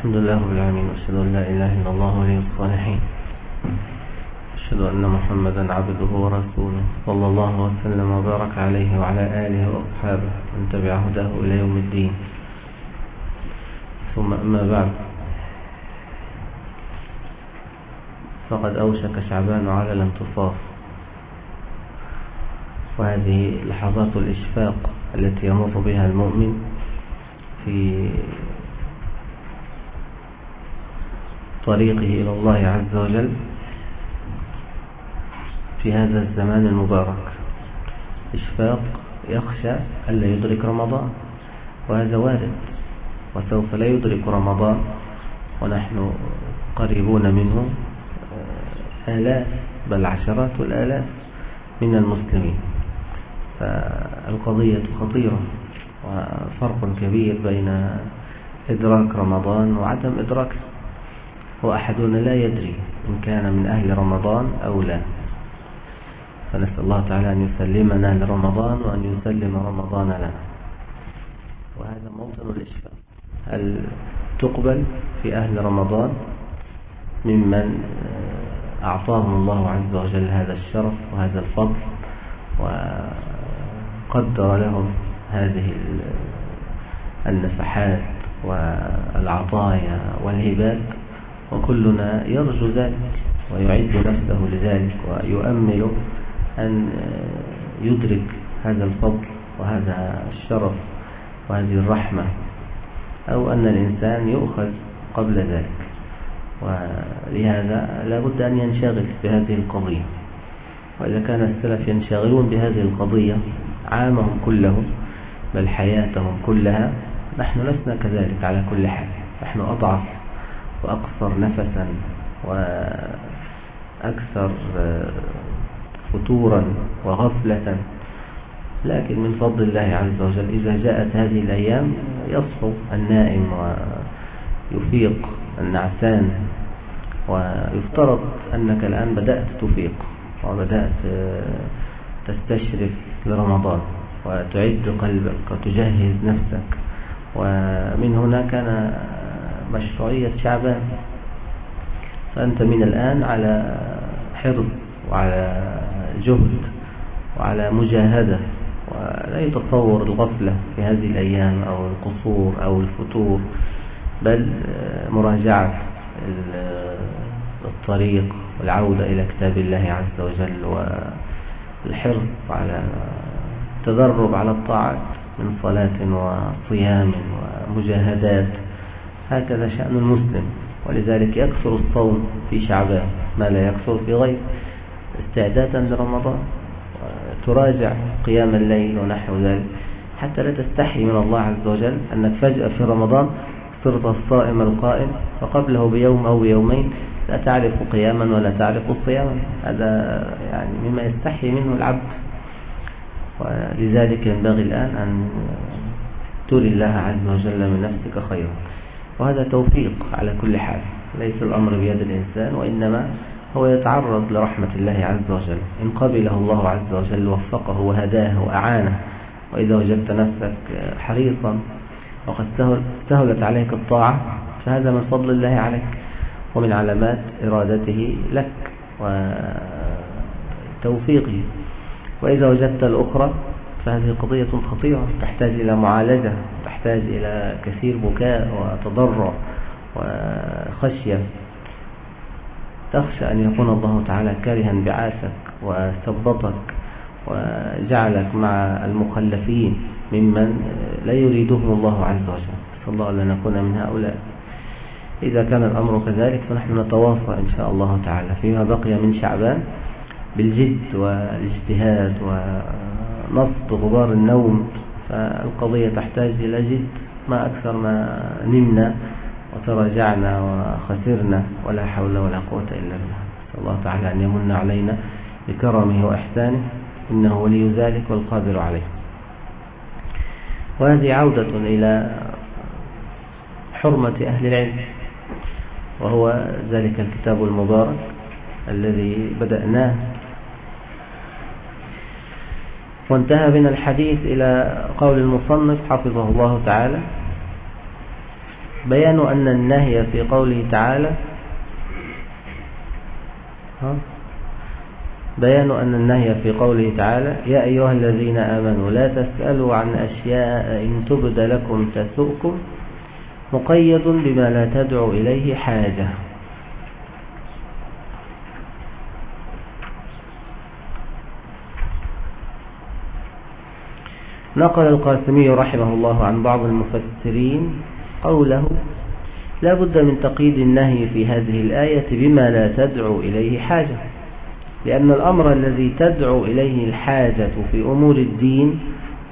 الحمد لله رب العالمين واشهد ان لا اله الا الله ولي الصالحين أشهد أن محمدا عبده ورسوله صلى الله وسلم وبارك عليه وعلى آله وأصحابه من تبع هداه إلى يوم الدين ثم أما بعد فقد أوشك شعبان على الانتصاف وهذه لحظات الإشفاق التي يمر بها المؤمن في طريقه إلى الله عز وجل في هذا الزمان المبارك. إشفاق يخشى ألا يدرك رمضان وهذا وارد وسوف لا يدرك رمضان ونحن قريبون منه آه، آلاف بل عشرات الآلاف من المسلمين. فالقضية خطيرة وفرق كبير بين إدراك رمضان وعدم إدراكه. وأحدنا لا يدري إن كان من أهل رمضان أو لا. فنسأل الله تعالى أن يسلمنا لرمضان وأن يسلم رمضان لنا. وهذا موطن الإشفاق. هل تقبل في أهل رمضان ممن أعطاهم الله عز وجل هذا الشرف وهذا الفضل وقدر لهم هذه النفحات والعطايا والهبات؟ وكلنا يرجو ذلك ويعد نفسه لذلك ويؤمل أن يدرك هذا الفضل وهذا الشرف وهذه الرحمة أو أن الإنسان يؤخذ قبل ذلك ولهذا لا بد أن ينشغل بهذه القضية وإذا كان السلف ينشغلون بهذه القضية عامهم كله بل حياتهم كلها نحن لسنا كذلك على كل حال نحن أضعف وأقصر نفسا وأكثر فتورا وغفلة. لكن من فضل الله عز وجل إذا جاءت هذه الأيام يصحو النائم ويفيق النعسان ويفترض أنك الآن بدأت تفيق وبدأت تستشرف لرمضان وتعد قلبك وتجهز نفسك. ومن هنا كان مشروعية شعبان. فأنت من الآن على حرص وعلى جهد وعلى مجاهدة ولا يتصور الغفلة في هذه الأيام أو القصور أو الفتور بل مراجعة الطريق والعودة إلى كتاب الله عز وجل والحرص على التدرب على الطاعات من صلاة وصيام ومجاهدات. هكذا شأن المسلم ولذلك يكثر الصوم في شعبان ما لا يكثر في غيره استعدادا لرمضان تراجع قيام الليل ونحو ذلك. حتى لا تستحي من الله عز وجل أنك فجأة في رمضان صرت الصائم القائم وقبله بيوم أو بيومين لا تعرف قياما ولا تعرف صياما. هذا يعني مما يستحي منه العبد. ولذلك ينبغي الآن أن تري الله عز وجل من نفسك خيرا. وهذا توفيق على كل حال. ليس الأمر بيد الإنسان وإنما هو يتعرض لرحمة الله عز وجل. إن قبله الله عز وجل وفقه وهداه وأعانه وإذا وجدت نفسك حريصا وقد سهلت عليك الطاعة فهذا من فضل الله عليك ومن علامات إرادته لك وتوفيقه. وإذا وجدت الأخرى فهذه قضية خطيرة تحتاج إلى معالجة تحتاج إلى كثير بكاء وتضرع وخشية. تخشى أن يكون الله تعالى كارها بعاثك وثبطك وجعلك مع المخلفين ممن لا يريدهم الله عز وجل. صلى الله أن نكون من هؤلاء. إذا كان الأمر كذلك فنحن نتواصى إن شاء الله تعالى. فيما بقي من شعبان بالجد والاجتهاد ونصب غبار النوم فالقضية تحتاج إلى جد ما أكثر ما نمنا وتراجعنا وخسرنا ولا حول ولا قوة إلا بالله. الله تعالى أن يمن علينا بكرمه وإحسانه إنه ولي ذلك والقادر عليه. وهذه عودة إلى حرمة أهل العلم وهو ذلك الكتاب المبارك الذي بدأناه وانتهى بنا الحديث إلى قول المصنف حفظه الله تعالى. بيان أن النهي في قوله تعالى بيان أن النهي في قوله تعالى يا أيها الذين آمنوا لا تسألوا عن أشياء إن تبد لكم تسؤكم مقيد بما لا تدعو إليه حاجة. نقل القاسمي رحمه الله عن بعض المفسرين قوله لا بد من تقييد النهي في هذه الآية بما لا تدعو إليه حاجة لأن الأمر الذي تدعو إليه الحاجة في أمور الدين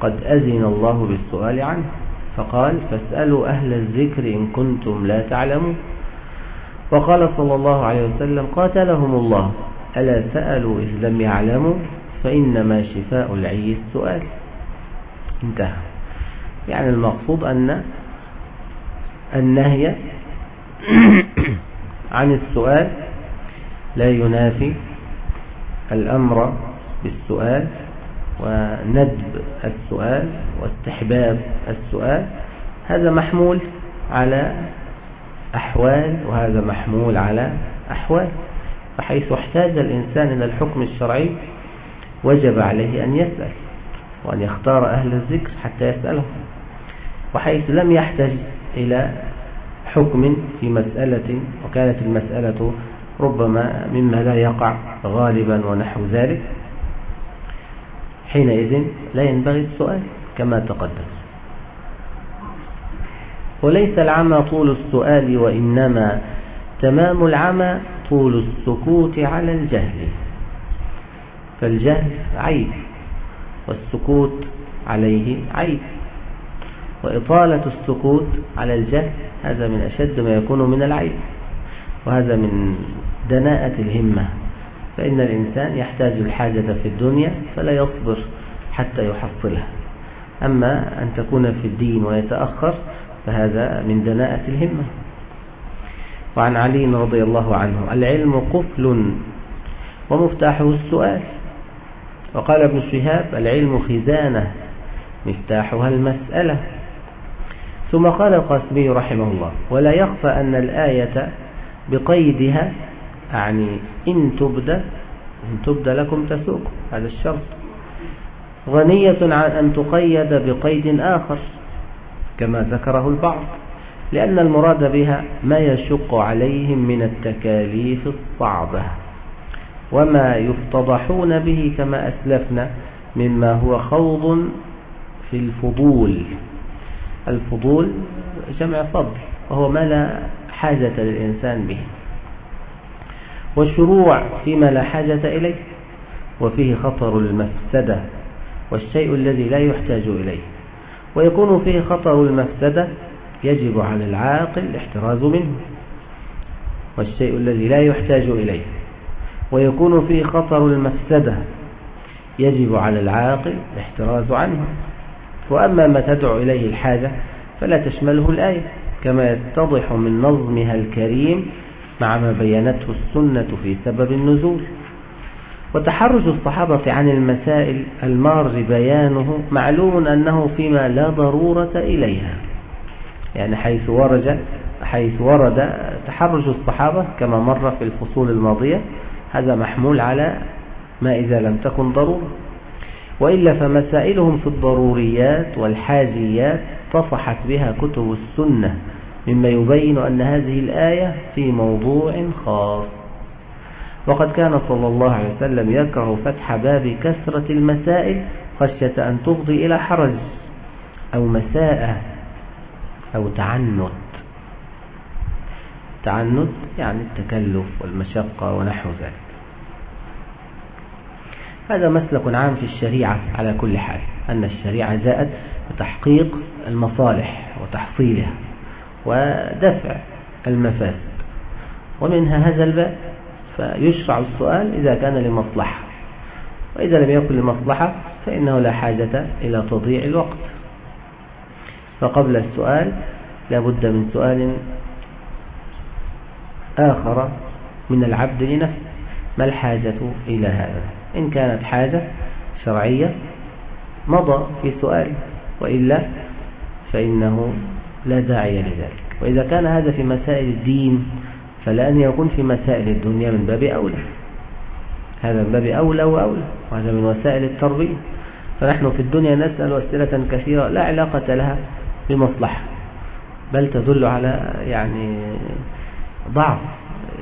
قد أذن الله بالسؤال عنه فقال فاسألوا أهل الذكر إن كنتم لا تعلمون. وقال صلى الله عليه وسلم قاتلهم الله ألا سألوا إذ لم يعلموا؟ فإنما شفاء العي السؤال. انتهى. يعني المقصود أن النهي عن السؤال لا ينافي الأمر بالسؤال وندب السؤال واستحباب السؤال. هذا محمول على أحوال وهذا محمول على أحوال. فحيث احتاج الإنسان إلى الحكم الشرعي وجب عليه أن يسأل. وأن يختار أهل الذكر حتى يسألهم وحيث لم يحتج إلى حكم في مسألة وكانت المسألة ربما مما لا يقع غالبا ونحو ذلك حينئذ لا ينبغي السؤال كما تقدم. وليس العمى طول السؤال وإنما تمام العمى طول السكوت على الجهل. فالجهل عيب. والسكوت عليه عيب. وإطالة السكوت على الجهل هذا من أشد ما يكون من العيب وهذا من دناءة الهمة. فإن الإنسان يحتاج الحاجة في الدنيا فلا يصبر حتى يحصلها. أما أن تكون في الدين ويتأخر فهذا من دناءة الهمة. وعن علي رضي الله عنه العلم قفل ومفتاحه السؤال. وقال ابن شهاب العلم خزانة مفتاحها المسألة. ثم قال القاسمي رحمه الله ولا يخفى أن الآية بقيدها يعني إن تبدى إن تبدى لكم تسوكم هذا الشرط. غنية عن أن تقيد بقيد آخر كما ذكره البعض لأن المراد بها ما يشق عليهم من التكاليف الصعبة. وما يفتضحون به كما أسلفنا مما هو خوض في الفضول. الفضول جمع فضل وهو ما لا حاجة للإنسان به. والشروع فيما لا حاجة إليه وفيه خطر المفسدة والشيء الذي لا يحتاج إليه. ويكون فيه خطر المفسدة يجب على العاقل الاحتراز منه والشيء الذي لا يحتاج إليه. ويكون فيه خطر المفسدة يجب على العاقل الاحتراز عنه. وأما ما تدعو إليه الحاجة فلا تشمله الآية كما يتضح من نظمها الكريم مع ما بينته السنة في سبب النزول. وتحرج الصحابة عن المسائل المار بيانه معلوم أنه فيما لا ضرورة إليها. يعني حيث ورد حيث ورد تحرج الصحابة كما مر في الفصول الماضية هذا محمول على ما إذا لم تكن ضرورة. وإلا فمسائلهم في الضروريات والحاجيات طفحت بها كتب السنة مما يبين أن هذه الآية في موضوع خاص. وقد كان صلى الله عليه وسلم يكره فتح باب كثرة المسائل خشية أن تفضي إلى حرج أو مساءة أو تعنت. تعنت يعني التكلف والمشقة ونحو ذلك. هذا مسلك عام في الشريعة على كل حال أن الشريعة جاءت بتحقيق المصالح وتحصيلها ودفع المفاسد. ومنها هذا الباب فيشرع السؤال إذا كان لمصلحة. وإذا لم يكن لمصلحة فإنه لا حاجة إلى تضييع الوقت. فقبل السؤال لابد من سؤال آخر من العبد لنفسه ما الحاجة إلى هذا؟ إن كانت حاجة شرعية مضى في سؤال وإلا فإنه لا داعي لذلك. وإذا كان هذا في مسائل الدين فلأن يكون في مسائل الدنيا من باب أولى. هذا من باب أولى وأولى وهذا من وسائل التربية. فنحن في الدنيا نسأل أسئلة كثيرة لا علاقة لها بمصلحة بل تدل على يعني ضعف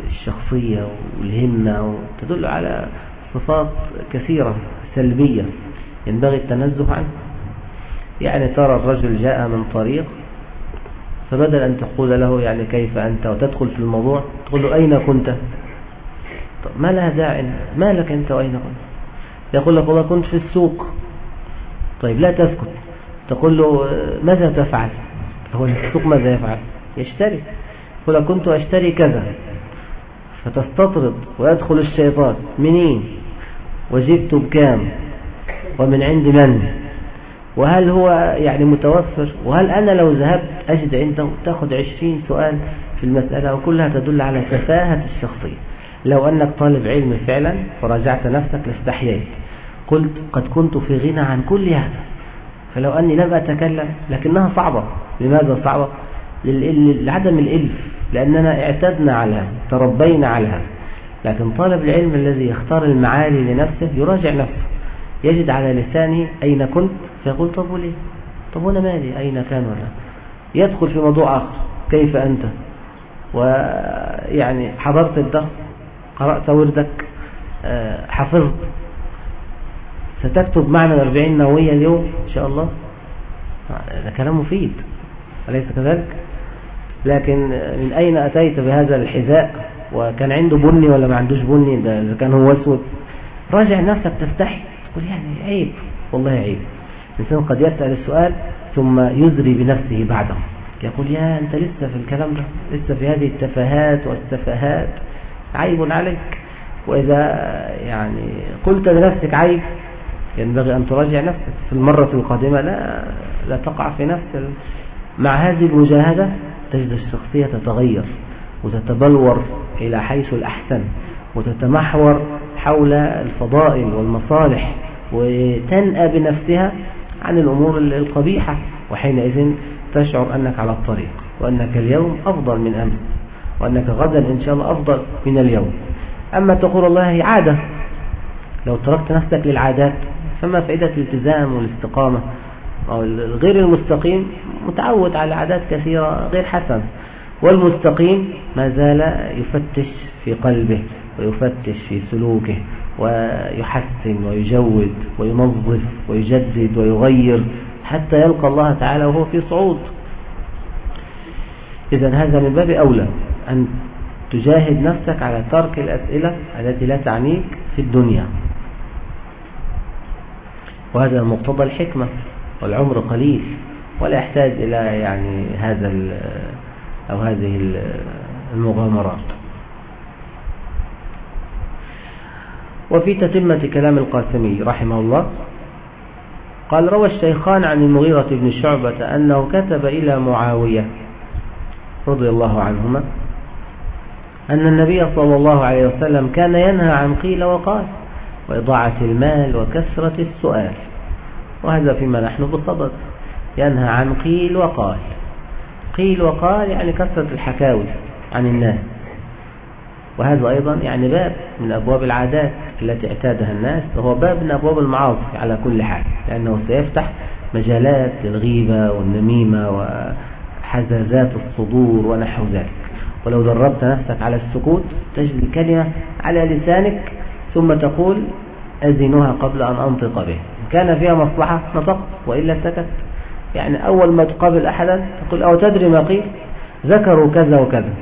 الشخصية والهمة وتدل على صفات كثيرة سلبية ينبغي التنزه عنه. يعني ترى الرجل جاء من طريق فبدل أن تقول له يعني كيف أنت؟ وتدخل في الموضوع تقول له أين كنت؟ ما لها داعي ما لك أنت وأين كنت؟ يقول لك والله كنت في السوق. طيب لا تسكت. تقول له ماذا تفعل؟ هو السوق ماذا يفعل؟ يشتري. لك كنت أشتري كذا فتستطرد ويدخل الشيطان منين؟ وجبت بكام؟ ومن عند من؟ وهل هو يعني متوفر؟ وهل أنا لو ذهبت أجد عنده تأخذ عشرين سؤال في المسألة وكلها تدل على سفاهة الشخصية. لو أنك طالب علم فعلا وراجعت نفسك لاستحييت قلت قد كنت في غنى عن كل هذا. فلو أني لم أتكلم لكنها صعبة. لماذا صعبة؟ لعدم الإلف. لأننا اعتدنا على هذا تربينا على هذا. لكن طالب العلم الذي يختار المعالي لنفسه يراجع نفسه. يجد على لسانه أين كنت؟ فيقول طب وليه؟ طب وأنا مالي؟ أين كان ولا يدخل في موضوع آخر كيف أنت؟ ويعني حضرت الدهر قرأت وردك آه، حفظت. ستكتب معنا الأربعين نووية اليوم؟ إن شاء الله. هذا كلام مفيد. أليس كذلك؟ لكن من أين أتيت بهذا الحذاء؟ وكان عنده بني ولا ما عندوش بني؟ ده إذا كان هو أسود. راجع نفسك تستحي. تقول يعني عيب. والله عيب. الإنسان قد يسأل السؤال ثم يزري بنفسه بعده. يقول يا أنت لسه في الكلام ده؟ لسه في هذه التفاهات والسفاهات عيب عليك. وإذا يعني قلت لنفسك عيب ينبغي أن تراجع نفسك. في المرة القادمة لا لا تقع في نفس مع هذه المجاهدة. تجد الشخصية تتغير وتتبلور إلى حيث الأحسن وتتمحور حول الفضائل والمصالح وتنأى بنفسها عن الأمور القبيحة وحينئذ تشعر أنك على الطريق وأنك اليوم أفضل من أمس وأنك غدا إن شاء الله أفضل من اليوم أما تقول الله هي عادة لو تركت نفسك للعادات فما فائدة الالتزام والاستقامة أو الغير المستقيم متعود على عادات كثيرة غير حسن. والمستقيم ما زال يفتش في قلبه ويفتش في سلوكه ويحسن ويجود وينظف ويجدد ويغير حتى يلقى الله تعالى وهو في صعود. إذا هذا من باب أولى أن تجاهد نفسك على ترك الأسئلة التي لا تعنيك في الدنيا. وهذا مقتضى الحكمة. والعمر قليل ولا يحتاج إلى يعني هذا أو هذه المغامرات. وفي تتمة كلام القاسمي رحمه الله قال روى الشيخان عن المغيرة بن شعبة أنه كتب إلى معاوية رضي الله عنهما أن النبي صلى الله عليه وسلم كان ينهى عن قيل وقال وإضاعة المال وكثرة السؤال. وهذا فيما نحن بصدد ينهى عن قيل وقال. قيل وقال يعني كثرة الحكاوي عن الناس. وهذا أيضا يعني باب من أبواب العادات التي اعتادها الناس وهو باب من أبواب المعاصي على كل حال لأنه سيفتح مجالات للغيبة والنميمة وحزازات الصدور ونحو ذلك. ولو دربت نفسك على السكوت تجد الكلمة على لسانك ثم تقول أزنها قبل أن أنطق به كان فيها مصلحة نطق وإلا سكت يعني أول ما تقابل أحدا تقول أو تدري ما قيل؟ ذكروا كذا وكذا.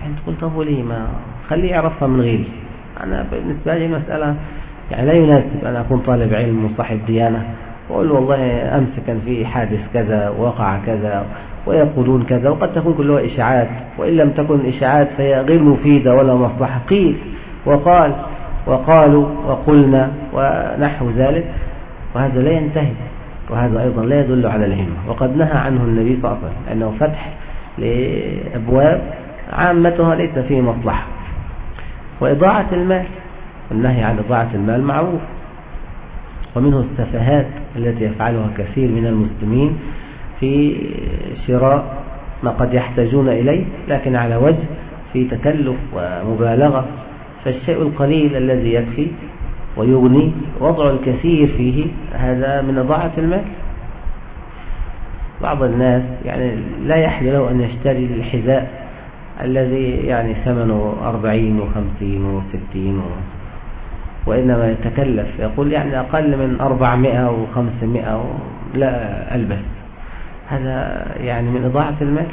يعني تقول طب وليه ما خليه يعرفها من غيري. أنا بالنسبة لي مسألة يعني لا يناسب أن أكون طالب علم وصاحب ديانة. وأقول والله أمس كان في حادث كذا وقع كذا ويقولون كذا وقد تكون كلها إشاعات. وإن لم تكن إشاعات فهي غير مفيدة ولا مصلحة. قيل وقال وقالوا وقلنا ونحو ذلك. وهذا لا ينتهي وهذا أيضا لا يدل على الهمة. وقد نهى عنه النبي صلى الله عليه وسلم أنه فتح لأبواب عامتها ليس فيه مصلحة. وإضاعة المال النهي عن إضاعة المال معروف. ومنه السفهات التي يفعلها كثير من المسلمين في شراء ما قد يحتاجون إليه لكن على وجه في تكلف ومبالغة فالشيء القليل الذي يكفي ويغني وضع الكثير فيه هذا من إضاعة المال. بعض الناس يعني لا يحل له أن يشتري الحذاء الذي يعني ثمنه أربعين وخمسين وستين وإنما يتكلف. يقول يعني أقل من أربعمائة وخمسمائة لا ألبس هذا يعني من إضاعة المال.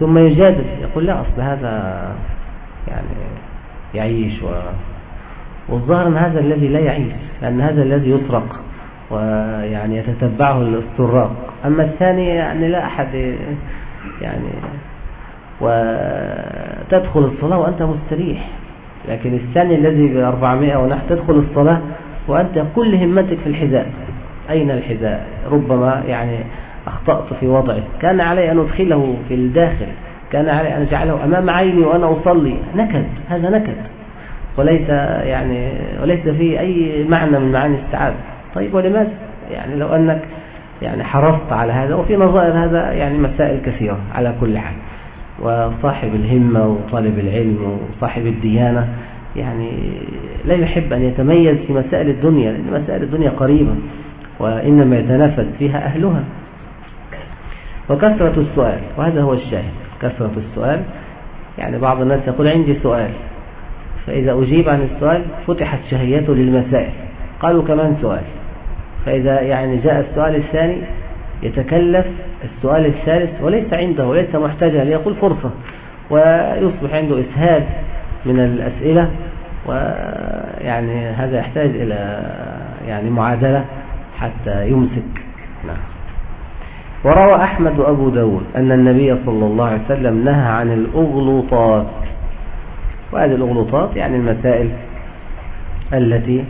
ثم يجادل. يقول لا أصل هذا يعني يعيش و... والظاهر أن هذا الذي لا يعيش لأن هذا الذي يسرق ويعني يتتبعه السراق أما الثاني يعني لا أحد يعني وتدخل الصلاة وأنت مستريح. لكن الثاني الذي ب 400 ونحن تدخل الصلاة وأنت كل همتك في الحذاء. أين الحذاء؟ ربما يعني أخطأت في وضعه. كان علي أن أدخله في الداخل. كان علي أن أجعله أمام عيني وأنا أصلي. نكد هذا نكد. وليس يعني وليس فيه أي معنى من معاني السعادة. طيب ولماذا؟ يعني لو أنك يعني حرصت على هذا وفي نظائر هذا يعني مسائل كثيرة على كل حال. وصاحب الهمة وطالب العلم وصاحب الديانة يعني لا يحب أن يتميز في مسائل الدنيا لأن مسائل الدنيا قريبة وإنما يتنافس فيها أهلها. وكثرة السؤال وهذا هو الشاهد كثرة السؤال. يعني بعض الناس يقول عندي سؤال فإذا أجيب عن السؤال فتحت شهيته للمسائل. قالوا كمان سؤال. فإذا يعني جاء السؤال الثاني يتكلف السؤال الثالث وليس عنده وليس محتاجا ليقول فرصة. ويصبح عنده إسهال من الأسئلة ويعني هذا يحتاج إلى يعني معادلة حتى يمسك. نعم. وروى أحمد وأبو داود أن النبي صلى الله عليه وسلم نهى عن الأغلوطات وهذه الأغلوطات يعني المسائل التي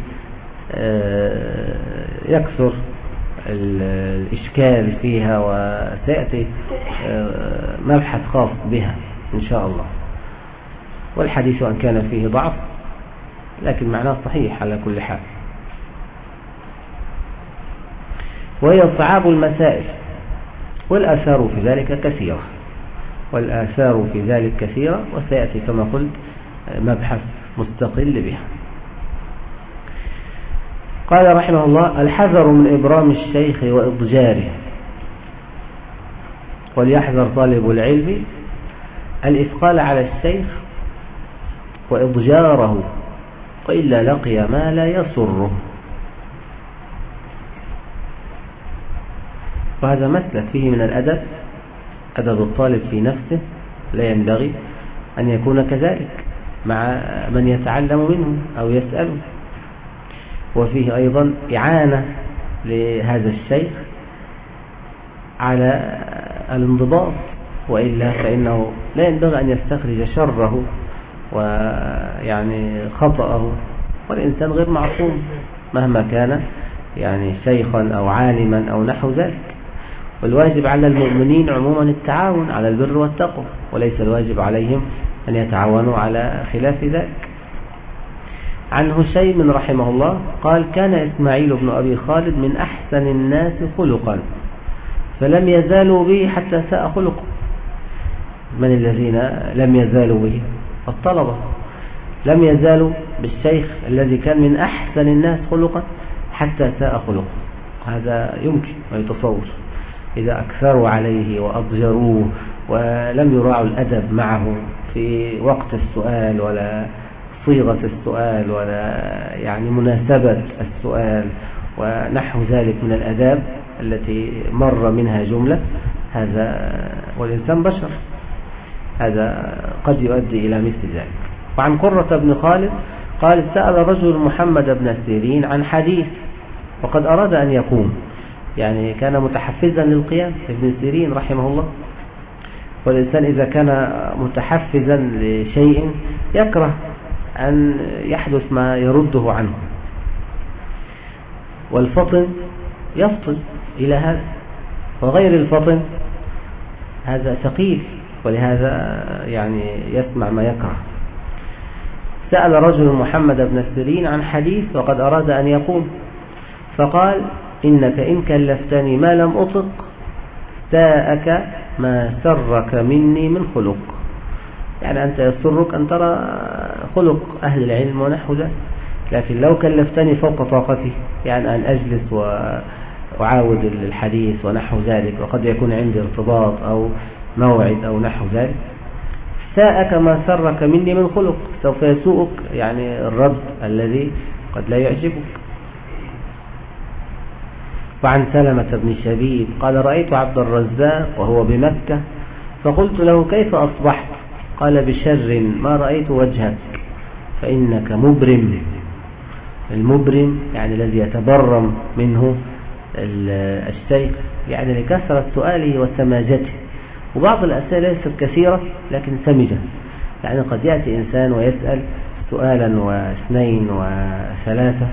آه، يكثر الإشكال فيها وسيأتي آه، مبحث خاص بها إن شاء الله. والحديث أن كان فيه ضعف لكن معناه صحيح على كل حال. وهي صعاب المسائل والآثار في ذلك كثيرة. والآثار في ذلك كثيرة وسيأتي كما قلت مبحث مستقل بها. قال رحمه الله الحذر من إبرام الشيخ وإضجاره. وليحذر طالب العلم الإثقال على الشيخ وإضجاره وإلا لقي ما لا يسره. وهذا مسلك فيه من الأدب أدب الطالب في نفسه لا ينبغي أن يكون كذلك. مع من يتعلم منه أو يسأله. وفيه أيضا إعانة لهذا الشيخ على الانضباط وإلا فإنه لا ينبغي أن يستخرج شره ويعني خطأه. والإنسان غير معصوم مهما كان يعني شيخا أو عالما أو نحو ذلك. والواجب على المؤمنين عموما التعاون على البر والتقوى وليس الواجب عليهم أن يتعاونوا على خلاف ذلك. عن هشيم رحمه الله قال كان إسماعيل بن أبي خالد من أحسن الناس خلقا فلم يزالوا به حتى ساء خلقه. من الذين لم يزالوا به؟ الطلبة. لم يزالوا بالشيخ الذي كان من أحسن الناس خلقا حتى ساء خلقه. هذا يمكن ويتصور. إذا أكثروا عليه وأضجروه ولم يراعوا الأدب معه في وقت السؤال ولا صيغة السؤال ولا يعني مناسبة السؤال ونحو ذلك من الأداب التي مر منها جملة هذا والإنسان بشر. هذا قد يؤدي إلى مثل ذلك. وعن قرة بن خالد قال سأل رجل محمد بن سيرين عن حديث وقد أراد أن يقوم. يعني كان متحفزا للقيام. ابن سيرين رحمه الله والإنسان إذا كان متحفزا لشيء يكره أن يحدث ما يرده عنه. والفطن يفطن إلى هذا. وغير الفطن هذا ثقيل ولهذا يعني يسمع ما يكره. سأل رجل محمد بن السرين عن حديث وقد أراد أن يقوم فقال إنك إن كلفتني ما لم أطق ساءك ما سرك مني من خلق. يعني أنت يسرك أن ترى خلق أهل العلم ونحو ذلك. لكن لو كلفتني فوق طاقتي يعني أن أجلس وأعاود الحديث ونحو ذلك وقد يكون عندي ارتباط أو موعد أو نحو ذلك. ساءك ما سرك مني من خلق سوف يسوءك يعني الرد الذي قد لا يعجبك. وعن سلمة بن شبيب قال رأيت عبد الرزاق وهو بمكة فقلت له كيف أصبحت؟ قال بشر ما رأيت وجهك فإنك مبرم. المبرم يعني الذي يتبرم منه الشيخ يعني لكثرة سؤاله وسماجته. وبعض الأسئلة ليست كثيرة لكن سمجة. يعني قد يأتي إنسان ويسأل سؤالا واثنين وثلاثة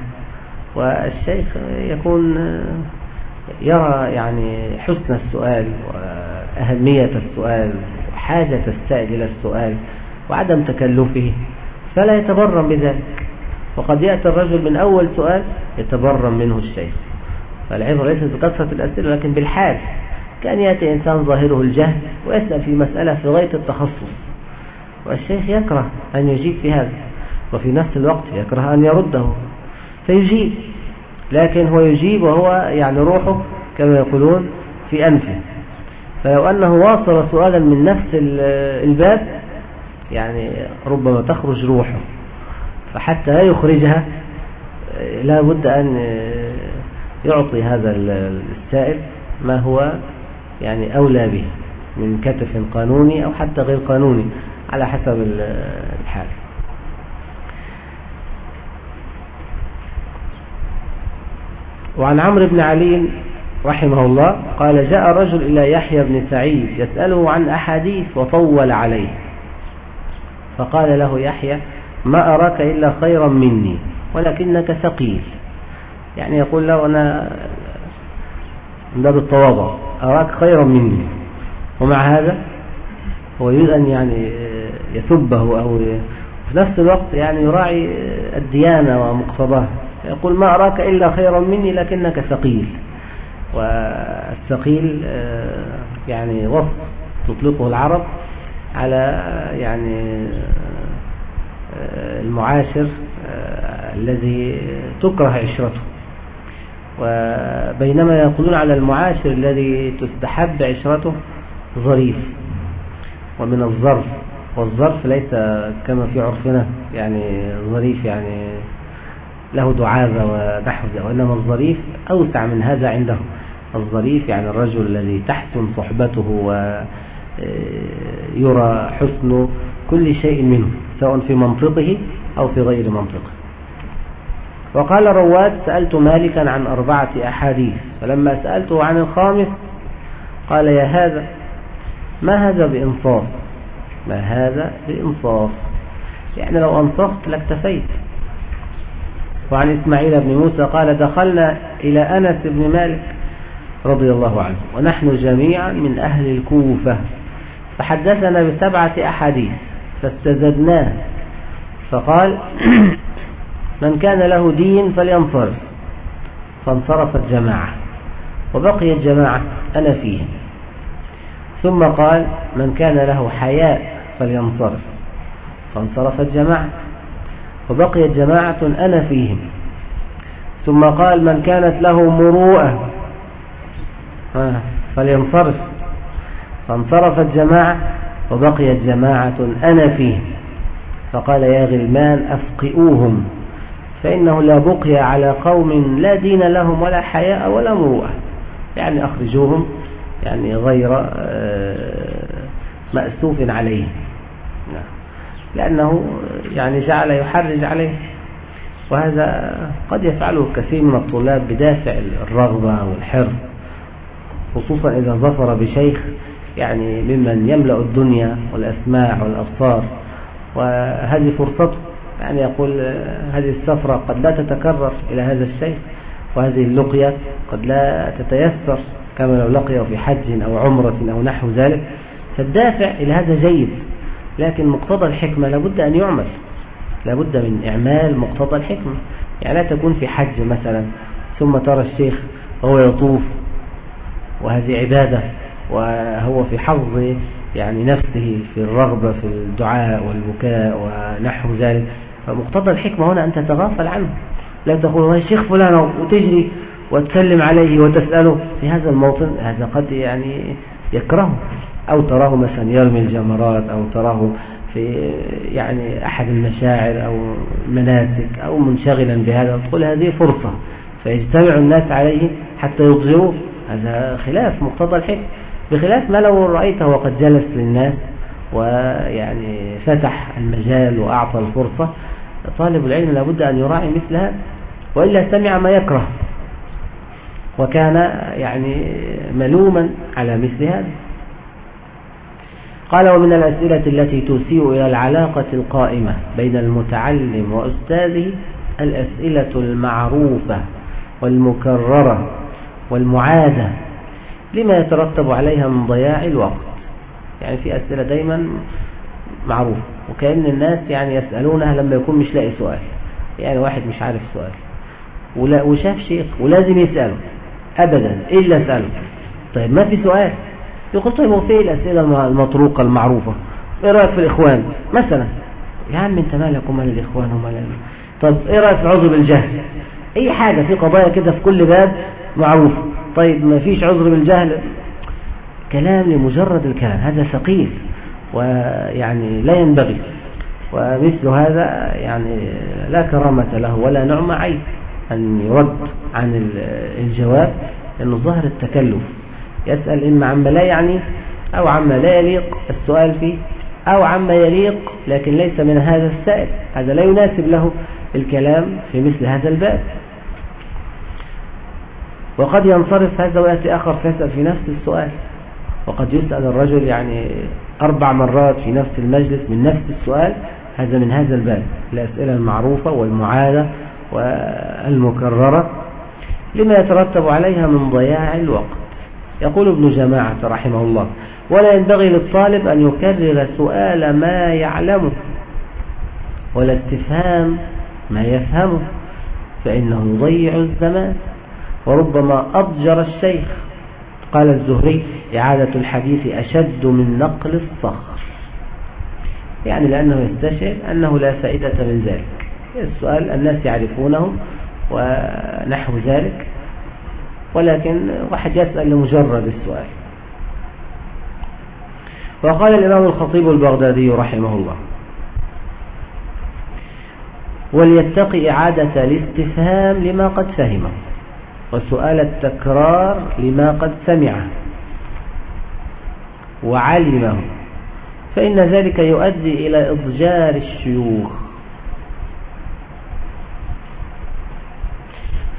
والشيخ يكون يرى يعني حسن السؤال وأهمية السؤال وحاجة السائل إلى السؤال وعدم تكلفه فلا يتبرم بذلك. وقد يأتي الرجل من أول سؤال يتبرم منه الشيخ. فالعبرة ليست بكثرة الأسئلة لكن بالحال. كان يأتي إنسان ظاهره الجهل ويسأل في مسألة في غاية التخصص. والشيخ يكره أن يجيب في هذا وفي نفس الوقت يكره أن يرده. فيجيب. لكن هو يجيب وهو يعني روحه كما يقولون في أنفه. فلو أنه واصل سؤالا من نفس الباب يعني ربما تخرج روحه. فحتى لا يخرجها لا بد أن يعطي هذا السائل ما هو يعني أولى به من كتف قانوني أو حتى غير قانوني على حسب الحال. وعن عمرو بن علي رحمه الله قال جاء رجل إلى يحيى بن سعيد يسأله عن أحاديث وطول عليه. فقال له يحيى ما أراك إلا خيرا مني ولكنك ثقيل. يعني يقول له أنا من باب التواضع. أراك خيرا مني. ومع هذا هو يريد أن يعني يسبه أو في نفس الوقت يعني يراعي الديانة ومقتضاها. يقول ما أراك إلا خيرا مني لكنك ثقيل. والثقيل يعني وصف تطلقه العرب على يعني المعاشر الذي تكره عشرته. وبينما يقولون على المعاشر الذي تستحب عشرته ظريف ومن الظرف. والظرف ليس كما في عرفنا يعني ظريف يعني له دعابة ونحو وإنما الظريف أوسع من هذا عنده الظريف يعني الرجل الذي تحسن صحبته ويرى حسن كل شيء منه سواء في منطقه أو في غير منطقه. وقال رواد سألت مالكا عن أربعة أحاديث فلما سألته عن الخامس قال يا هذا ما هذا بإنصاف؟ ما هذا بإنصاف؟ يعني لو أنصفت لاكتفيت. وعن إسماعيل بن موسى قال دخلنا إلى أنس بن مالك رضي الله عنه ونحن جميعا من أهل الكوفة. فحدثنا بسبعة أحاديث فاستزدناه. فقال من كان له دين فلينصرف. فانصرفت جماعة وبقيت جماعة أنا فيهم. ثم قال من كان له حياء فلينصرف. فانصرفت جماعة وبقيت جماعة أنا فيهم. ثم قال من كانت له مروءة. فلينصرف. فانصرفت جماعة وبقيت جماعة أنا فيهم. فقال يا غلمان أفقئوهم فإنه لا بقي على قوم لا دين لهم ولا حياء ولا مروءة. يعني أخرجوهم يعني غير آه، مأسوف عليهم. لأنه يعني جعل يحرج عليه. وهذا قد يفعله كثير من الطلاب بدافع الرغبة والحرص خصوصا إذا ظفر بشيخ يعني ممن يملأ الدنيا والأسماع والأبصار. وهذه فرصته يعني يقول هذه السفرة قد لا تتكرر إلى هذا الشيء وهذه اللقية قد لا تتيسر كما لو لقيه في حج أو عمرة أو نحو ذلك. فالدافع إلى هذا جيد. لكن مقتضى الحكمة لابد أن يعمل. لابد من إعمال مقتضى الحكمة. يعني لا تكون في حج مثلا ثم ترى الشيخ وهو يطوف وهذه عبادة وهو في حظ يعني نفسه في الرغبة في الدعاء والبكاء ونحو ذلك. فمقتضى الحكمة هنا أن تتغافل عنه. لا تقول هو الشيخ فلان وتجري وتسلم عليه وتسأله. في هذا الموطن هذا قد يعني يكرهه. أو تراه مثلا يرمي الجمرات أو تراه في يعني أحد المشاعر أو المناسك أو منشغلا بهذا تقول هذه فرصة. فيجتمع الناس عليه حتى يظهروه هذا خلاف مقتضى الحكم. بخلاف ما لو رأيته وقد جلس للناس ويعني فتح المجال وأعطى الفرصة طالب العلم لابد أن يراعي مثل هذا. وإلا سمع ما يكره. وكان يعني ملوما على مثل هذا. قال ومن الأسئلة التي تسيء إلى العلاقة القائمة بين المتعلم وأستاذه الأسئلة المعروفة والمكررة والمعادة لما يترتب عليها من ضياع الوقت. يعني في أسئلة دايما معروفة وكأن الناس يعني يسألونها لما يكون مش لاقي سؤال. يعني واحد مش عارف سؤال. ولا وشاف شيخ ولازم يسأله. أبدا إلا سأله. طيب ما في سؤال؟ يقول طيب وفي الأسئلة المطروقة المعروفة؟ إيه رأيك في الإخوان؟ مثلا يا عم أنت مالك ومال الإخوان ومال طب إيه رأيك في عذر بالجهل؟ أي حاجة في قضايا كده في كل باب معروف. طيب ما فيش عذر بالجهل؟ كلام لمجرد الكلام هذا ثقيل ويعني لا ينبغي. ومثل هذا يعني لا كرامة له ولا نعمة عيب أن يرد عن الجواب لأنه ظهر التكلف يسأل إما عما لا يعني أو عما لا يليق السؤال فيه أو عما يليق لكن ليس من هذا السائل. هذا لا يناسب له الكلام في مثل هذا الباب. وقد ينصرف هذا ويأتي آخر فيسأل في نفس السؤال. وقد يسأل الرجل يعني أربع مرات في نفس المجلس من نفس السؤال. هذا من هذا الباب. الأسئلة المعروفة والمعادة والمكررة لما يترتب عليها من ضياع الوقت. يقول ابن جماعة رحمه الله ولا ينبغي للطالب أن يكرر سؤال ما يعلمه ولا استفهام ما يفهمه فإنه يضيع الزمان. وربما أضجر الشيخ. قال الزهري إعادة الحديث أشد من نقل الصخر. يعني لأنه يستشعر أنه لا فائدة من ذلك. السؤال الناس يعرفونه ونحو ذلك. ولكن واحد يسأل لمجرد السؤال. وقال الإمام الخطيب البغدادي رحمه الله وليتقي إعادة الاستفهام لما قد فهمه وسؤال التكرار لما قد سمعه وعلمه فإن ذلك يؤدي إلى إضجار الشيوخ.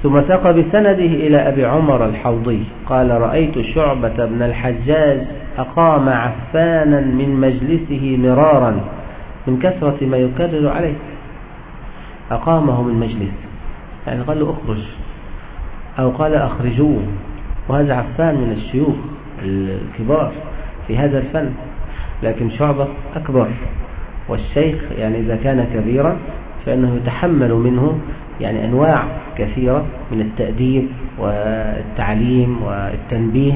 ثم ساق بسنده إلى أبي عمر الحوضي. قال رأيت شعبة بن الحجاج أقام عفانا من مجلسه مرارا من كثرة ما يكرر عليه. أقامه من مجلس. يعني قال له اخرج. أو قال أخرجوه. وهذا عفان من الشيوخ الكبار في هذا الفن. لكن شعبة أكبر. والشيخ يعني إذا كان كبيرا فإنه يتحمل منه يعني أنواع كثيرة من التأديب والتعليم والتنبيه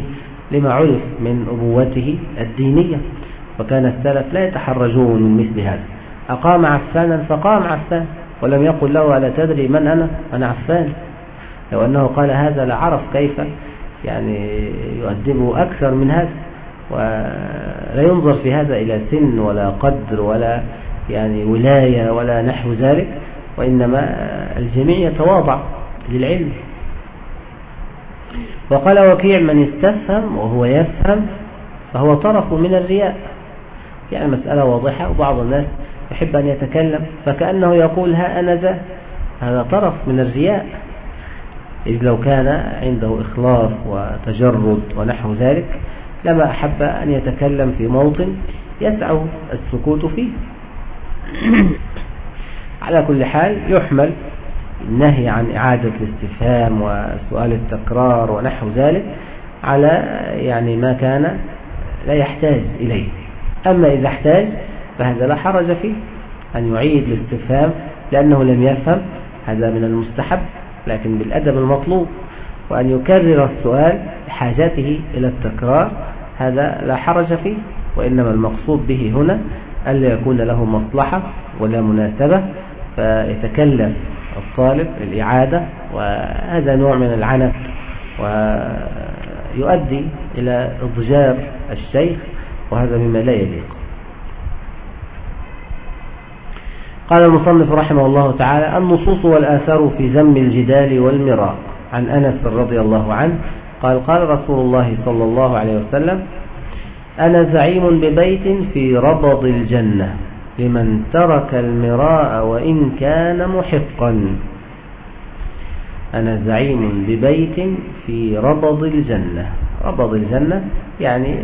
لما عرف من أبوته الدينية. وكان السلف لا يتحرجون من مثل هذا. أقام عفانا فقام عفان ولم يقل له ألا تدري من أنا؟ أنا عفان. لو أنه قال هذا لعرف كيف يعني يؤدبه أكثر من هذا. ولا ينظر في هذا إلى سن ولا قدر ولا يعني ولاية ولا نحو ذلك. وإنما الجميع يتواضع للعلم. وقال وكيع من استفهم وهو يفهم فهو طرف من الرياء. يعني مسألة واضحة وبعض الناس يحب أن يتكلم فكأنه يقول ها أنا ذا. هذا طرف من الرياء. إذ لو كان عنده إخلاص وتجرد ونحو ذلك لما أحب أن يتكلم في موطن يسع السكوت فيه. على كل حال يحمل النهي عن إعادة الاستفهام وسؤال التكرار ونحو ذلك على يعني ما كان لا يحتاج إليه. أما إذا احتاج فهذا لا حرج فيه أن يعيد الاستفهام لأنه لم يفهم هذا من المستحب لكن بالأدب المطلوب وأن يكرر السؤال لحاجته إلى التكرار هذا لا حرج فيه وإنما المقصود به هنا ألا يكون له مصلحة ولا مناسبة فيتكلف الطالب الإعادة وهذا نوع من العنف ويؤدي إلى إضجار الشيخ وهذا مما لا يليق. قال المصنف رحمه الله تعالى النصوص والآثار في ذم الجدال والمراء عن أنس رضي الله عنه قال قال رسول الله صلى الله عليه وسلم أنا زعيم ببيت في ربض الجنة. لمن ترك المراء وإن كان محقا. أنا زعيم ببيت في ربض الجنة. ربض الجنة يعني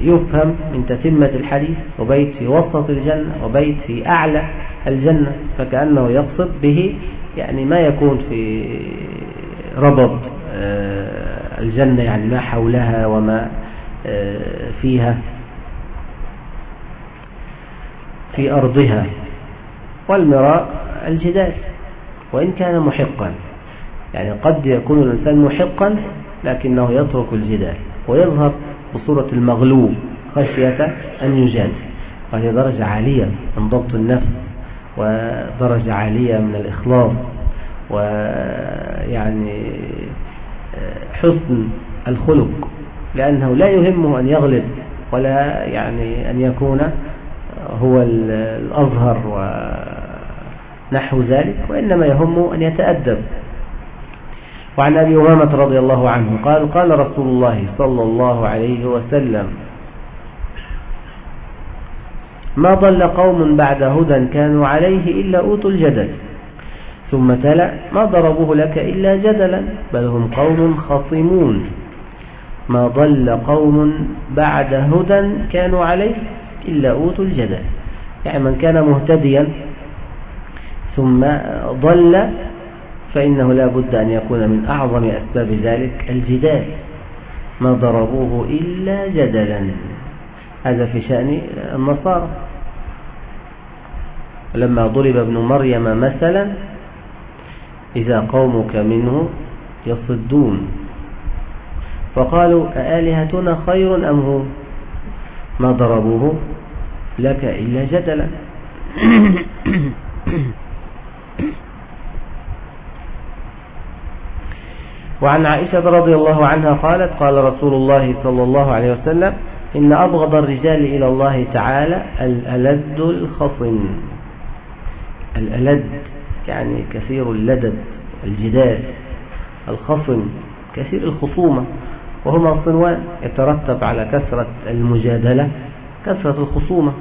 يفهم من تتمة الحديث وبيت في وسط الجنة وبيت في أعلى الجنة فكأنه يقصد به يعني ما يكون في ربض آه، الجنة يعني ما حولها وما آه، فيها. في أرضها. والمراء الجدال وإن كان محقا. يعني قد يكون الإنسان محقا لكنه يترك الجدال ويظهر بصورة المغلوب خشية أن يجاد وهي درجة عالية من ضبط النفس ودرجة عالية من الإخلاص ويعني حسن الخلق لأنه لا يهمه أن يغلب ولا يعني أن يكون هو الأظهر ونحو ذلك وإنما يهمه أن يتأدب. وعن أبي أمامة رضي الله عنه قال قال رسول الله صلى الله عليه وسلم ما ضل قوم بعد هدى كانوا عليه إلا أوتوا الجدل ثم تلا ما ضربوه لك إلا جدلا بل هم قوم خصمون. ما ضل قوم بعد هدى كانوا عليه إلا أوتوا الجدل يعني من كان مهتديا ثم ضل فإنه لا بد أن يكون من أعظم أسباب ذلك الجدال. ما ضربوه إلا جدلا. هذا في شأن النصارى. لما ضرب ابن مريم مثلا إذا قومك منه يصدون. فقالوا أآلهتنا خير أم هو؟ ما ضربوه لك إلا جدلا. وعن عائشة رضي الله عنها قالت قال رسول الله صلى الله عليه وسلم إن أبغض الرجال إلى الله تعالى الألد الخصم. الألد يعني كثير اللدد الجدال الخصم كثير الخصومة. وهما صنوان يترتب على كثرة المجادلة كثرة الخصومة.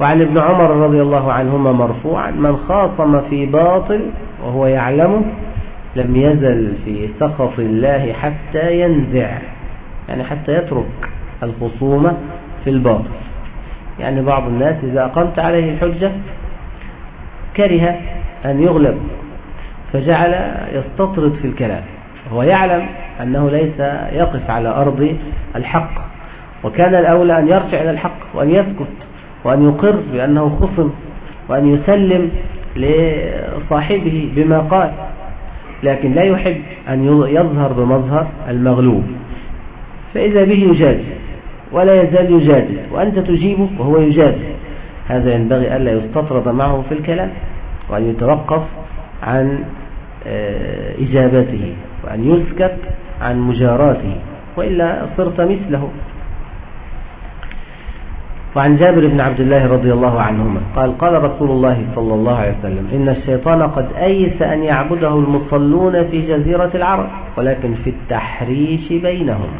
وعن ابن عمر رضي الله عنهما مرفوعا من خاصم في باطل وهو يعلمه لم يزل في سخط الله حتى ينزع. يعني حتى يترك الخصومة في الباطل. يعني بعض الناس إذا أقمت عليه الحجة كره أن يغلب فجعل يستطرد في الكلام. هو يعلم أنه ليس يقف على أرض الحق وكان الأولى أن يرجع إلى الحق وأن يسكت وأن يقر بأنه خصم وأن يسلم لصاحبه بما قال لكن لا يحب أن يظهر بمظهر المغلوب. فإذا به يجادل ولا يزال يجادل وأنت تجيبه وهو يجادل. هذا ينبغي ألا يستطرد معه في الكلام وأن يتوقف عن إجابته وأن يسكت عن مجاراته وإلا صرت مثله. وعن جابر بن عبد الله رضي الله عنهما قال قال رسول الله صلى الله عليه وسلم إن الشيطان قد أيس أن يعبده المصلون في جزيرة العرب ولكن في التحريش بينهم.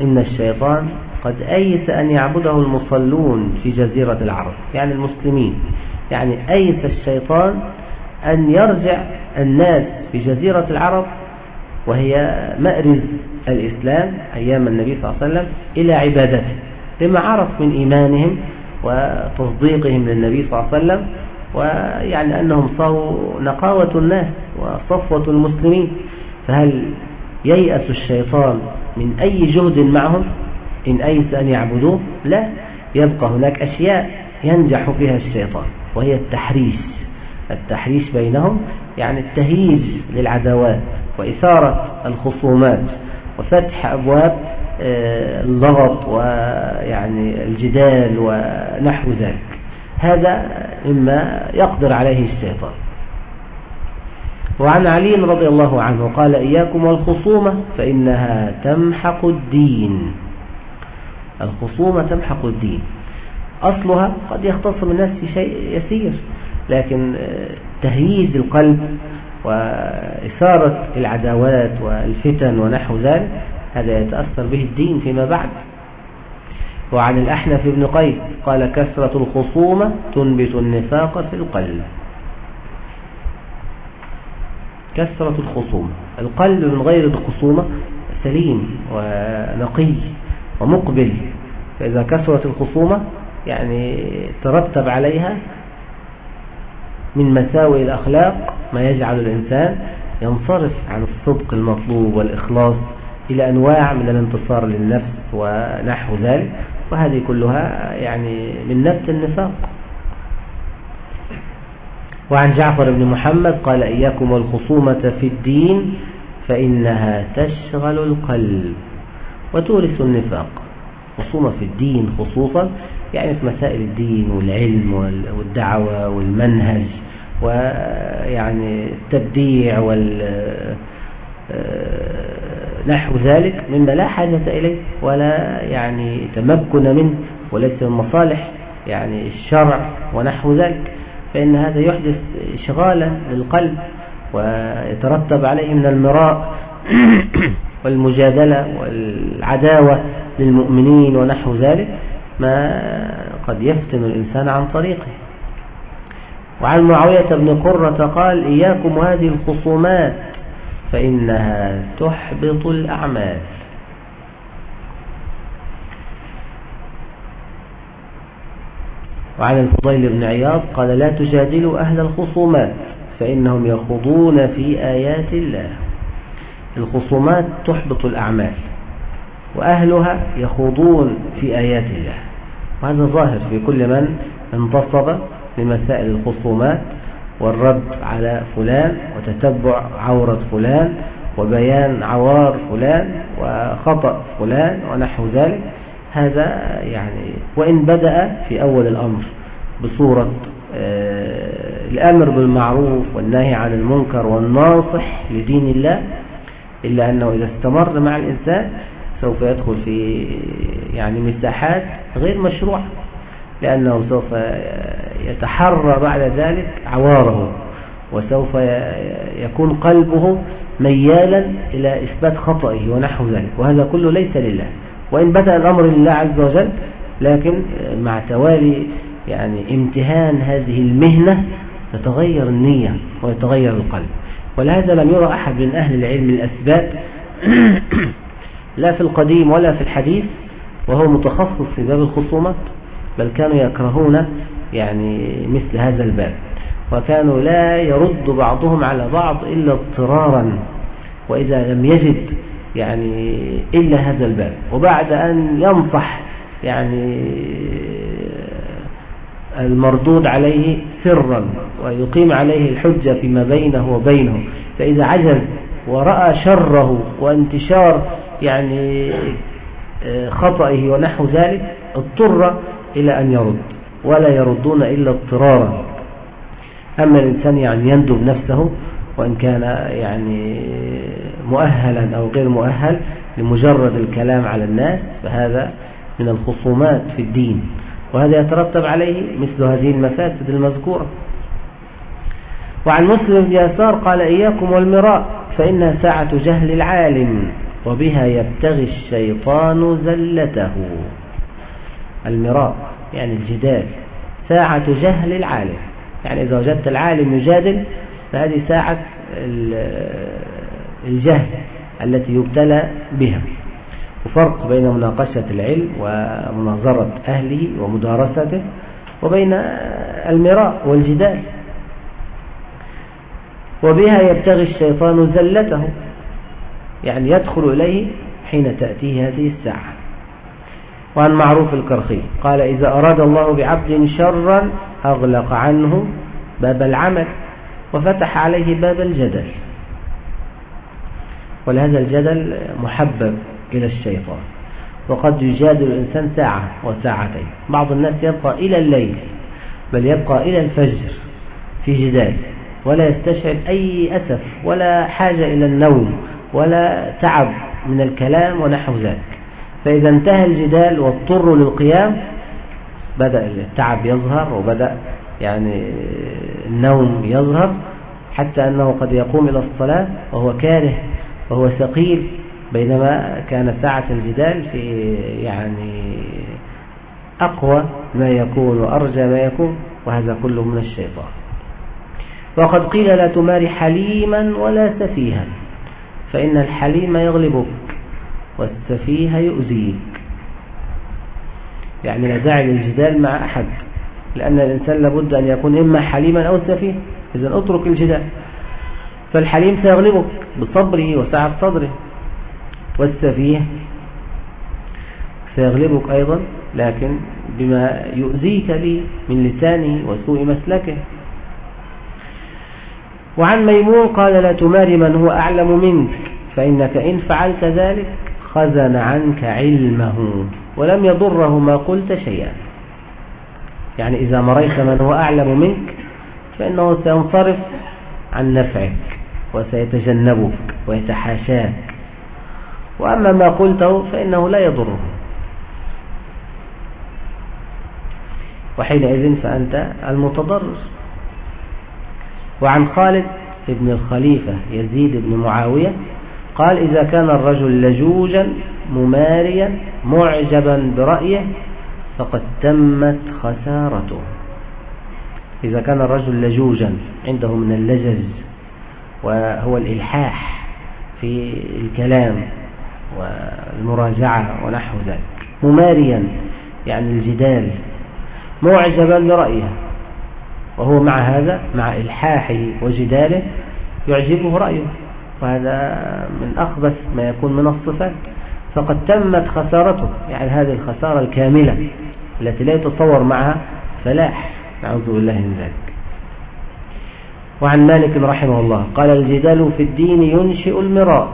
إن الشيطان قد أيس أن يعبده المصلون في جزيرة العرب يعني المسلمين. يعني أيس الشيطان أن يرجع الناس في جزيرة العرب وهي مأرز الإسلام أيام النبي صلى الله عليه وسلم إلى عبادته لما عرف من إيمانهم وتصديقهم للنبي صلى الله عليه وسلم ويعني أنهم صاروا نقاوة الناس وصفوة المسلمين. فهل ييأس الشيطان من أي جهد معهم؟ إن أيس أن يعبدوه؟ لا يبقى هناك أشياء ينجح فيها الشيطان وهي التحريش. التحريش بينهم يعني التهييج للعداوات وإثارة الخصومات وفتح أبواب آه، اللغط ويعني الجدال ونحو ذلك. هذا مما يقدر عليه الشيطان. وعن علي رضي الله عنه قال إياكم والخصومة فإنها تمحق الدين. الخصومة تمحق الدين. أصلها قد يختصم الناس في شيء يسير. لكن آه، تهييج القلب وإثارة العداوات والفتن ونحو ذلك هذا يتأثر به الدين فيما بعد. وعن الأحنف بن قيس قال كثرة الخصومة تنبت النفاق في القلب. كثرة الخصومة. القلب من غير الخصومة سليم ونقي ومقبل. فإذا كثرت الخصومة يعني ترتب عليها من مساوئ الأخلاق ما يجعل الإنسان ينصرف عن الصدق المطلوب والإخلاص إلى أنواع من الانتصار للنفس ونحو ذلك وهذه كلها يعني من نفس النفاق. وعن جعفر بن محمد قال إياكم والخصومة في الدين فإنها تشغل القلب وتورث النفاق. خصومة في الدين خصوصا يعني في مسائل الدين والعلم والدعوة والمنهج. ويعني التبديع وال آه، نحو ذلك مما لا حاجة إليه ولا يعني تمكن منه وليس من مصالح يعني الشرع ونحو ذلك. فإن هذا يحدث إشغالا للقلب ويترتب عليه من المراء والمجادلة والعداوة للمؤمنين ونحو ذلك ما قد يفتن الإنسان عن طريقه. وعن معاوية بن قرة قال إياكم هذه الخصومات فإنها تحبط الأعمال. وعن الفضيل بن عياض قال لا تجادلوا أهل الخصومات فإنهم يخوضون في آيات الله. الخصومات تحبط الأعمال وأهلها يخوضون في آيات الله. وهذا ظاهر في كل من انتصب لمسائل الخصومات والرد على فلان وتتبع عورة فلان وبيان عوار فلان وخطأ فلان ونحو ذلك. هذا يعني وإن بدأ في أول الأمر بصورة آه، الأمر بالمعروف والنهي عن المنكر والناصح لدين الله إلا أنه إذا استمر مع الإنسان سوف يدخل في يعني مساحات غير مشروعة. لأنه سوف يتحرى بعد ذلك عواره وسوف يكون قلبه ميالا إلى إثبات خطئه ونحو ذلك وهذا كله ليس لله. وإن بدأ الأمر لله عز وجل لكن مع توالي يعني امتهان هذه المهنة تتغير النية ويتغير القلب. ولهذا لم يرى أحد من أهل العلم الأسباب لا في القديم ولا في الحديث وهو متخصص في باب الخصومات بل كانوا يكرهون يعني مثل هذا الباب. وكانوا لا يرد بعضهم على بعض إلا اضطرارا وإذا لم يجد يعني إلا هذا الباب. وبعد أن ينصح يعني المردود عليه سرا ويقيم عليه الحجة فيما بينه وبينه. فإذا عجز ورأى شره وانتشار يعني خطئه ونحو ذلك اضطر إلى أن يرد ولا يردون إلا اضطرارا. أما الإنسان يعني يندب نفسه وإن كان يعني مؤهلا أو غير مؤهل لمجرد الكلام على الناس فهذا من الخصومات في الدين. وهذا يترتب عليه مثل هذه المفاسد المذكورة. وعن مسلم يسار قال إياكم والمراء فإنها ساعة جهل العالم وبها يبتغي الشيطان زلته. المراء يعني الجدال ساعة جهل العالم. يعني إذا وجدت العالم يجادل فهذه ساعة الجهل التي يبتلى بها. وفرق بين مناقشة العلم ومناظرة أهله ومدارسته وبين المراء والجدال. وبها يبتغي الشيطان زلته يعني يدخل إليه حين تأتيه هذه الساعة. وعن معروف الكرخي قال إذا أراد الله بعبد شرا أغلق عنه باب العمل وفتح عليه باب الجدل ولهذا الجدل محبب إلى الشيطان وقد يجادل الإنسان ساعة وساعتين بعض الناس يبقى إلى الليل بل يبقى إلى الفجر في جدال ولا يستشعر أي أسف ولا حاجة إلى النوم ولا تعب من الكلام ونحو ذلك فإذا انتهى الجدال واضطروا للقيام بدأ التعب يظهر وبدأ يعني النوم يظهر حتى أنه قد يقوم إلى الصلاة وهو كاره وهو ثقيل بينما كان ساعة الجدال في يعني أقوى ما يكون وأرجى ما يكون وهذا كله من الشيطان. وقد قيل لا تماري حليما ولا سفيها فإن الحليم يغلبك. والسفيه يؤذيك. يعني لا داعي للجدال مع أحد لأن الإنسان لابد أن يكون إما حليما أو سفيه إذا اترك الجدال. فالحليم سيغلبك بصبره وسعة صدره. والسفية سيغلبك أيضا لكن بما يؤذيك به من لسانه وسوء مسلكه. وعن ميمون قال لا تماري من هو أعلم منك فإنك إن فعلت ذلك خزن عنك علمه ولم يضره ما قلت شيئا. يعني إذا مريت من هو أعلم منك فإنه سينصرف عن نفعك وسيتجنبك ويتحاشاك. وأما ما قلته فإنه لا يضره. وحينئذ فأنت المتضرر. وعن خالد ابن الخليفة يزيد بن معاوية قال إذا كان الرجل لجوجا مماريا معجبا برأيه فقد تمت خسارته. إذا كان الرجل لجوجا عنده من اللجز وهو الإلحاح في الكلام والمراجعة ونحو ذلك مماريا يعني الجدال معجبا برأيه وهو مع هذا مع إلحاحه وجداله يعجبه رأيه. وهذا من أخبث ما يكون من الصفات. فقد تمت خسارته يعني هذه الخسارة الكاملة التي لا يتصور معها فلاح نعوذ بالله من ذلك. وعن مالك رحمه الله قال الجدال في الدين ينشئ المراء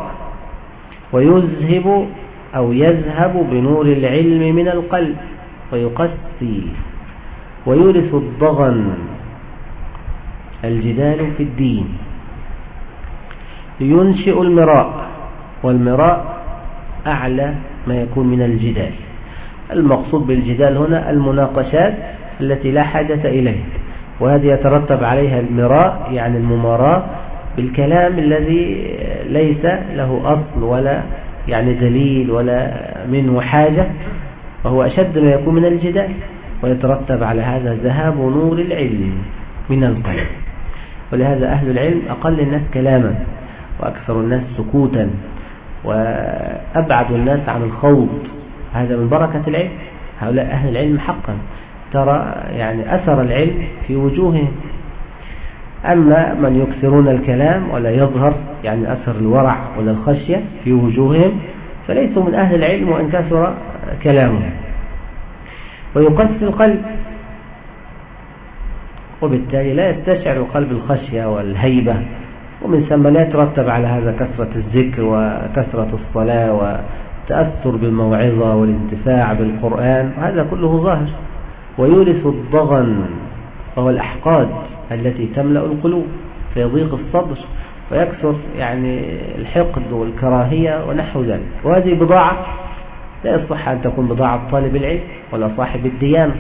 ويذهب أو يذهب بنور العلم من القلب ويقسي ويورث الضغن. الجدال في الدين. ينشئ المراء والمراء أعلى ما يكون من الجدال. المقصود بالجدال هنا المناقشات التي لا حاجة إليه وهذه يترتب عليها المراء يعني المماراة بالكلام الذي ليس له أصل ولا يعني دليل ولا منه حاجة وهو أشد ما يكون من الجدال ويترتب على هذا ذهاب نور العلم من القلب. ولهذا أهل العلم أقل الناس كلاما. وأكثر الناس سكوتا وأبعد الناس عن الخوض. هذا من بركة العلم. هؤلاء أهل العلم حقا. ترى يعني أثر العلم في وجوههم. أما من يكثرون الكلام ولا يظهر يعني أثر الورع ولا الخشية في وجوههم فليسوا من أهل العلم وإن كثر كلامهم. ويقسي القلب. وبالتالي لا يستشعر قلب الخشية والهيبة. ومن ثم لا يترتب على هذا كثرة الذكر وكثرة الصلاة وتأثر بالموعظة والانتفاع بالقرآن هذا كله ظاهر. ويورث الضغن وهو الأحقاد التي تملأ القلوب فيضيق الصدر ويكثر يعني الحقد والكراهية ونحو ذلك. وهذه بضاعة لا يصح أن تكون بضاعة طالب العلم ولا صاحب الديانة.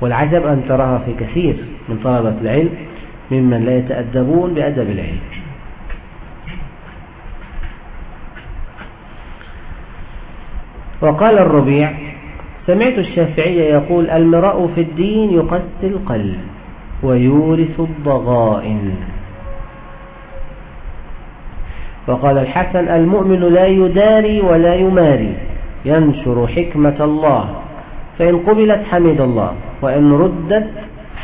والعجب أن تراها في كثير من طلبة العلم ممن لا يتأدبون بأدب العلم. وقال الربيع سمعت الشافعي يقول المراء في الدين يقسي القلب ويورث الضغائن. وقال الحسن المؤمن لا يداري ولا يماري ينشر حكمة الله فإن قبلت حمد الله وإن ردت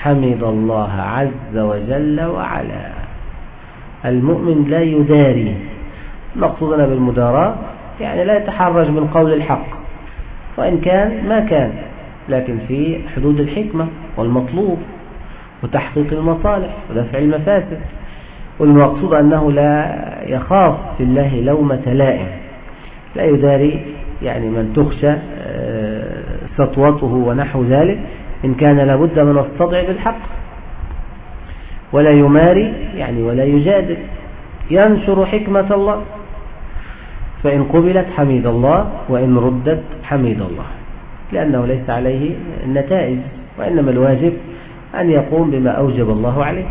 حمد الله عز وجل وعلا. المؤمن لا يداري. مقصودنا بالمداراة يعني لا يتحرج من قول الحق. وإن كان ما كان. لكن في حدود الحكمة والمطلوب وتحقيق المصالح ودفع المفاسد. والمقصود أنه لا يخاف في الله لومة لائم. لا يداري يعني من تخشى آه، سطوته ونحو ذلك. إن كان لابد من الصدع بالحق. ولا يماري يعني ولا يجادل. ينشر حكمة الله. فإن قبلت حميد الله وإن ردت حميد الله. لأنه ليس عليه النتائج وإنما الواجب أن يقوم بما أوجب الله عليه.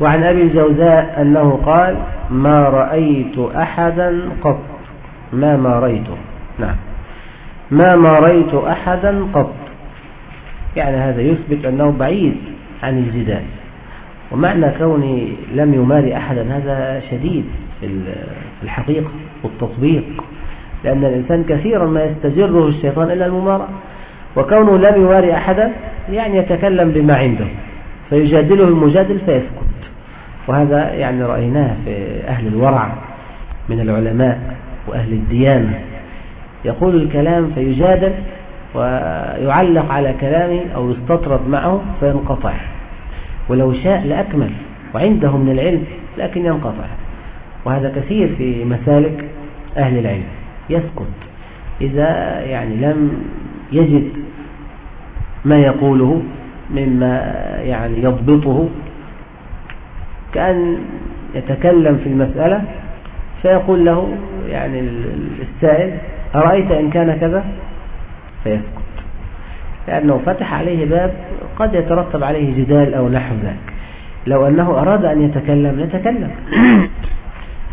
وعن أبي الجوزاء أنه قال ما رأيت أحدا قط. ما ماريته نعم. ما ماريت أحدا قط. يعني هذا يثبت أنه بعيد عن الجدال. ومعنى كوني لم يماري أحدا هذا شديد في الحقيقة والتطبيق. لأن الإنسان كثيرا ما يستجره الشيطان إلا الممارة. وكونه لم يماري أحدا يعني يتكلم بما عنده. فيجادله المجادل فيسكت. وهذا يعني رأيناه في أهل الورع من العلماء وأهل الديانة. يقول الكلام فيجادل ويعلق على كلامه أو يستطرد معه فينقطع. ولو شاء لأكمل وعنده من العلم لكن ينقطع. وهذا كثير في مسالك أهل العلم. يسكت إذا يعني لم يجد ما يقوله مما يعني يضبطه كأن يتكلم في المسألة فيقول له يعني السائل أرأيت إن كان كذا؟ فيسكت. لأنه فتح عليه باب قد يترتب عليه جدال أو نحو ذلك لو أنه أراد أن يتكلم يتكلم.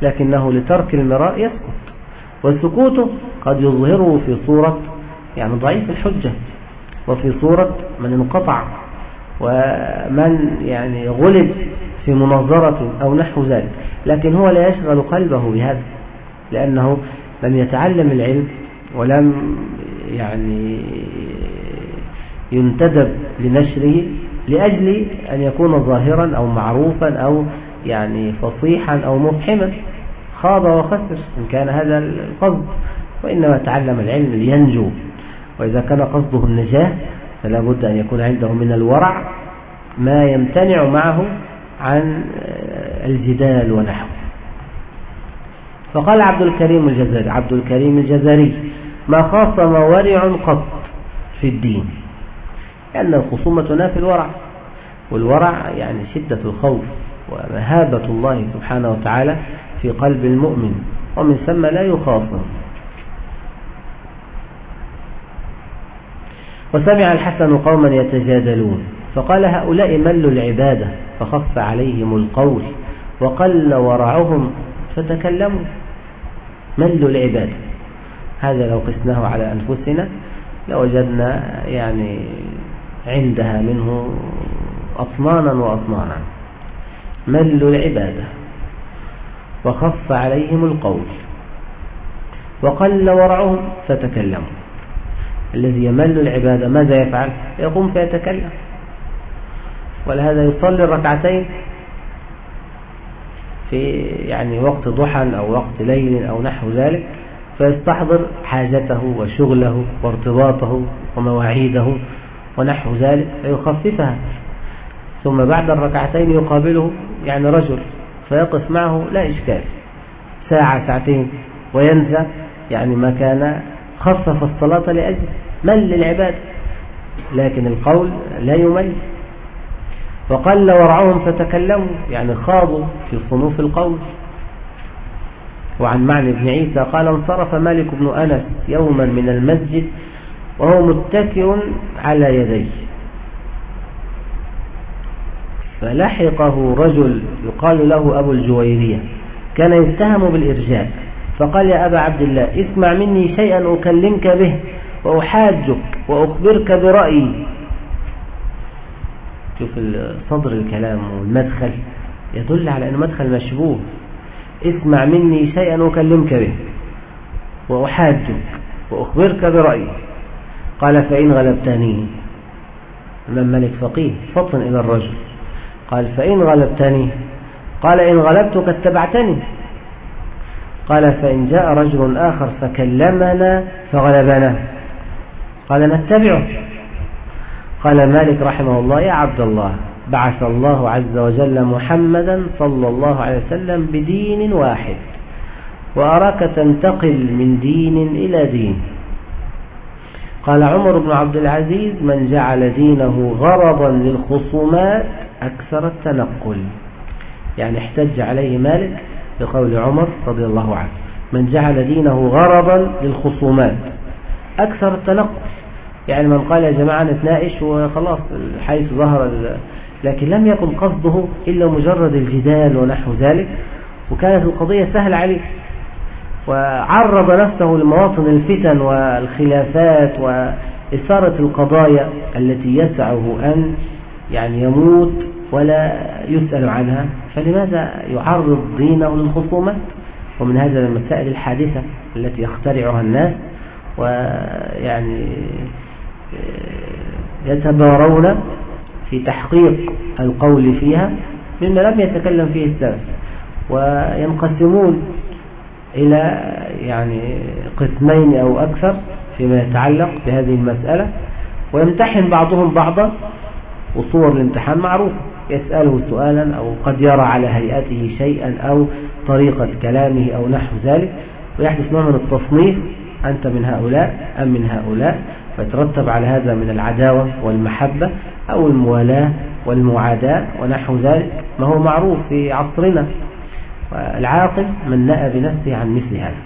لكنه لترك المراء يسكت. والسكوت قد يظهره في صورة يعني ضعيف الحجة. وفي صورة من انقطع. ومن يعني غلب في مناظرة أو نحو ذلك. لكن هو لا يشغل قلبه بهذا. لأنه لم يتعلم العلم ولم يعني ينتدب لنشره لأجل أن يكون ظاهرا أو معروفا أو يعني فصيحا أو مفحما. خاض وخسر إن كان هذا القصد وإنما تعلم العلم لينجو. وإذا كان قصده النجاة فلا بد أن يكون عنده من الورع ما يمتنع معه عن الجدال ونحوه. فقال عبد الكريم الجزري عبد الكريم الجزري ما خاصم ورع قط في الدين؟ لأن الخصومة تنافي الورع والورع يعني شدة الخوف ومهابة الله سبحانه وتعالى في قلب المؤمن ومن ثم لا يخاصم وسمع الحسن قوما يتجادلون فقال هؤلاء ملوا العبادة فخف عليهم القول وقل ورعهم فتكلموا. ملوا العبادة هذا لو قسناه على أنفسنا لوجدنا يعني عندها منه أطنانا وأطنانا ملوا العبادة وخف عليهم القول. وقل ورعهم فتكلموا. الذي يمل العبادة ماذا يفعل؟ يقوم فيتكلم. ولهذا يصلي الركعتين في يعني وقت ضحى أو وقت ليل أو نحو ذلك فيستحضر حاجته وشغله وارتباطه ومواعيده ونحو ذلك فيخففها. ثم بعد الركعتين يقابله يعني رجل فيقف معه لا إشكال. ساعة ساعتين وينسى يعني ما كان خفف الصلاة لأجل مل للعباد. لكن القول لا يمل. وقل ورعهم فتكلموا. يعني خاضوا في صنوف القول. وعن معنى بن عيسى قال انصرف مالك بن أنس يوما من المسجد وهو متكئ على يديه. فلحقه رجل يقال له أبو الجويرية. كان يتهم بالإرجاء. فقال يا أبا عبد الله اسمع مني شيئا أكلمك به وأحاجك وأخبرك برأيي. شوف صدر الكلام والمدخل يدل على أنه مدخل مشبوه. اسمع مني شيئا أكلمك به وأحاجك وأخبرك برأيي. قال فإن غلبتني. الإمام ملك فقيه فطن إلى الرجل. قال فإن غلبتني. قال إن غلبتك اتبعتني قال فإن جاء رجل آخر فكلمنا فغلبنا. قال نتبعه قال مالك رحمه الله يا عبد الله بعث الله عز وجل محمدا صلى الله عليه وسلم بدين واحد وأراك تنتقل من دين إلى دين. قال عمر بن عبد العزيز من جعل دينه غرضا للخصومات أكثر التنقل. يعني احتج عليه مالك بقول عمر رضي الله عنه من جعل دينه غرضا للخصومات أكثر التنقل. يعني من قال يا جماعة نتناقش وخلاص حيث ظهر لكن لم يكن قصده إلا مجرد الجدال ونحو ذلك وكانت القضية سهلة عليه وعرض نفسه لمواطن الفتن والخلافات وإثارة القضايا التي يسعه أن يعني يموت ولا يسأل عنها. فلماذا يعرض دينه للخصومات؟ ومن هذا المسائل الحادثة التي يخترعها الناس ويعني يتبارون في تحقيق القول فيها مما لم يتكلم فيه السلف وينقسمون إلى يعني قسمين أو أكثر فيما يتعلق بهذه المسألة ويمتحن بعضهم بعضا وصور الامتحان معروفة يسأله سؤالا أو قد يرى على هيئته شيئا أو طريقة كلامه أو نحو ذلك ويحدث نوع من التصنيف أنت من هؤلاء أم من هؤلاء فيترتب على هذا من العداوة والمحبة أو الموالاة والمعاداة ونحو ذلك ما هو معروف في عصرنا. العاقل من نأى بنفسه عن مثل هذا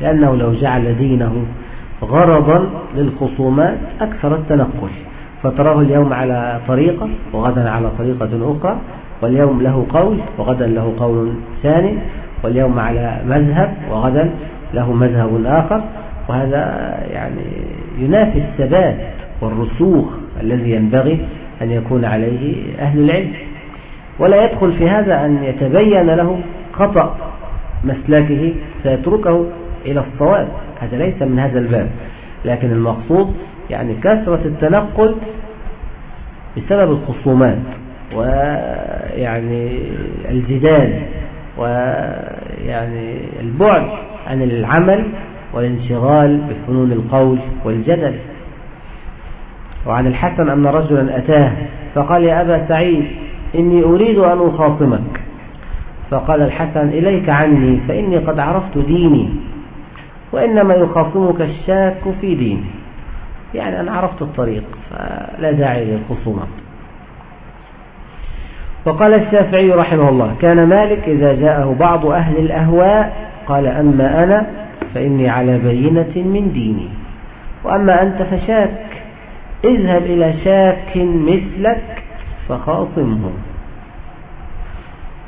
لأنه لو جعل دينه غرضا للخصومات أكثر التنقل. فتراه اليوم على طريقة وغدا على طريقة أخرى واليوم له قول وغدا له قول ثاني واليوم على مذهب وغدا له مذهب آخر. وهذا يعني ينافي الثبات والرسوخ الذي ينبغي أن يكون عليه أهل العلم. ولا يدخل في هذا أن يتبين له خطأ مسلكه فيتركه إلى الصواب. هذا ليس من هذا الباب. لكن المقصود يعني كثرة التنقل بسبب الخصومات ويعني الجدال ويعني البعد عن العمل والانشغال بفنون القول والجدل. وعن الحسن أن رجلا أتاه فقال يا أبا سعيد إني أريد أن أخاصمك فقال الحسن إليك عني فإني قد عرفت ديني وإنما يخاصمك الشاك في ديني. يعني أنا عرفت الطريق فلا داعي للخصومات وقال الشافعي رحمه الله كان مالك إذا جاءه بعض أهل الأهواء قال أما أنا فإني على بينة من ديني. وأما أنت فشاك اذهب إلى شاك مثلك فخاصمه.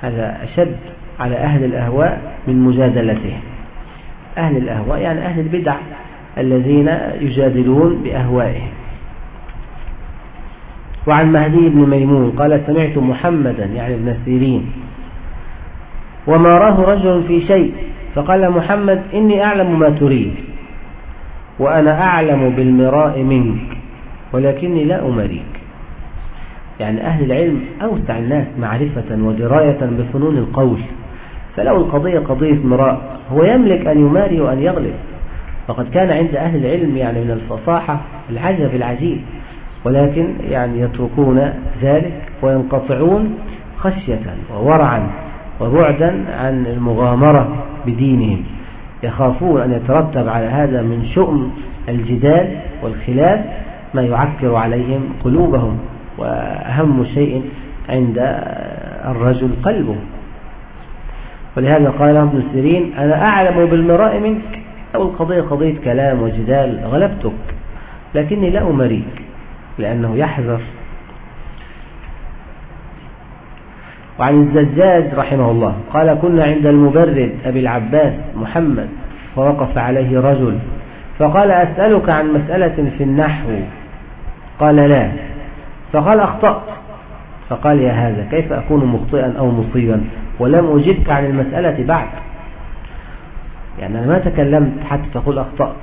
هذا أشد على أهل الأهواء من مجادلتهم أهل الأهواء يعني أهل البدع الذين يجادلون بأهوائهم. وعن مهدي بن ميمون قال سمعت محمدا يعني ابن سيرين. وما راه رجل في شيء فقال محمد إني أعلم ما تريد وأنا أعلم بالمراء منك ولكني لا أمريك. يعني أهل العلم أوسع الناس معرفة ودراية بفنون القول. فلو القضية قضية مراء هو يملك أن يماري وأن يغلب. فقد كان عند أهل العلم يعني من الفصاحة العجب العجيب ولكن يعني يتركون ذلك وينقطعون خشية وورعا. وبعدا عن المغامرة بدينهم. يخافون أن يترتب على هذا من شؤم الجدال والخلاف ما يعكر عليهم قلوبهم وأهم شيء عند الرجل قلبه. ولهذا قال ابن سيرين أنا أعلم بالمراء منك أو القضية قضية كلام وجدال غلبتك لكني لا أمريك لأنه يحذر وعن الزجاج رحمه الله. قال كنا عند المبرد أبي العباس محمد فوقف عليه رجل فقال أسألك عن مسألة في النحو. قال لا. فقال أخطأت. فقال يا هذا كيف أكون مخطئا أو مصيبا؟ ولم أجبك عن المسألة بعد. يعني أنا ما تكلمت حتى تقول أخطأت.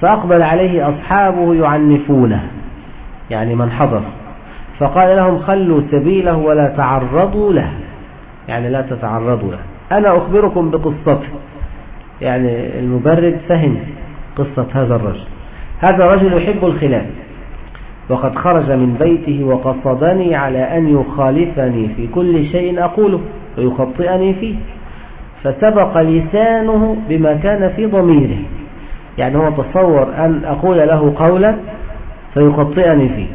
فأقبل عليه أصحابه يعنفونه يعني من حضر. فقال لهم خلوا سبيله ولا تعرضوا له. يعني لا تتعرضوا له. أنا أخبركم بقصته. يعني المبرد فهم قصة هذا الرجل. هذا رجل يحب الخلاف. وقد خرج من بيته وقصدني على أن يخالفني في كل شيء أقوله ويخطئني فيه. فسبق لسانه بما كان في ضميره. يعني هو تصور أن أقول له قولا فيخطئني فيه.